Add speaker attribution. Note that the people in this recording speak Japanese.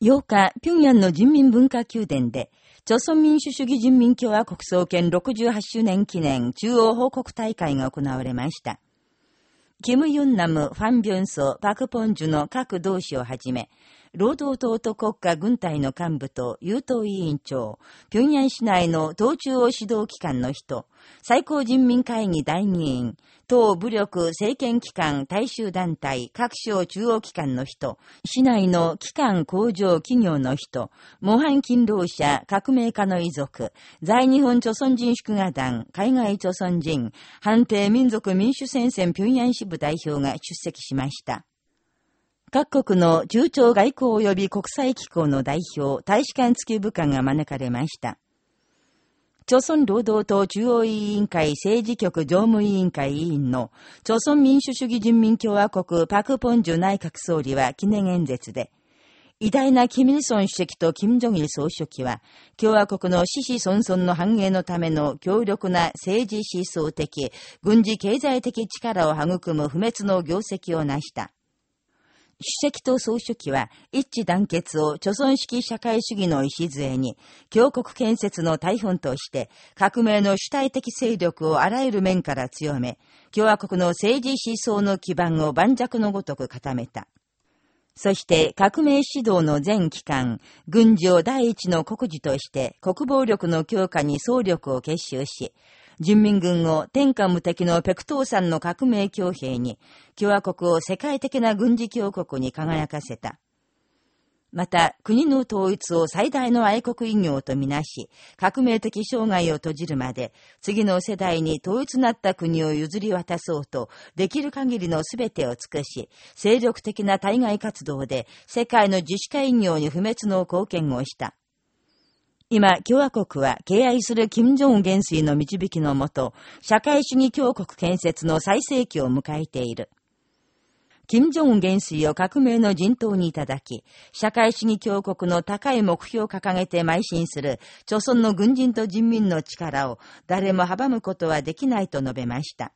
Speaker 1: 8日、平壌の人民文化宮殿で、朝鮮民主主義人民共和国創建68周年記念中央報告大会が行われました。キム・ユンナム、ファン・ビョンソ、パク・ポンジュの各同志をはじめ、労働党と国家軍隊の幹部と優等委員長、平壌市内の党中央指導機関の人、最高人民会議代議員、党武力政権機関大衆団体各省中央機関の人、市内の機関工場企業の人、模範勤労者革命家の遺族、在日本朝鮮人祝賀団、海外朝鮮人、判定民族民主戦線平壌支部代表が出席しました。各国の中朝外交及び国際機構の代表、大使館付き部下が招かれました。朝鮮労働党中央委員会政治局常務委員会委員の、朝鮮民主主義人民共和国パク・ポンジュ内閣総理は記念演説で、偉大なキム・イルソン主席とキム・ジョギル総書記は、共和国の死死孫孫の繁栄のための強力な政治思想的、軍事経済的力を育む不滅の業績を成した。主席と総書記は一致団結を貯村式社会主義の礎に、強国建設の大本として、革命の主体的勢力をあらゆる面から強め、共和国の政治思想の基盤を盤石のごとく固めた。そして革命指導の全機関、軍事を第一の国事として国防力の強化に総力を結集し、人民軍を天下無敵のペクトーさんの革命強兵に、共和国を世界的な軍事強国に輝かせた。また、国の統一を最大の愛国異業とみなし、革命的障害を閉じるまで、次の世代に統一なった国を譲り渡そうと、できる限りの全てを尽くし、精力的な対外活動で、世界の自主化異業に不滅の貢献をした。今、共和国は敬愛する金正恩元帥の導きのもと、社会主義強国建設の最盛期を迎えている。金正恩元帥を革命の陣頭にいただき、社会主義強国の高い目標を掲げて邁進する、朝鮮の軍人と人民の力を誰も阻むことはできないと述べました。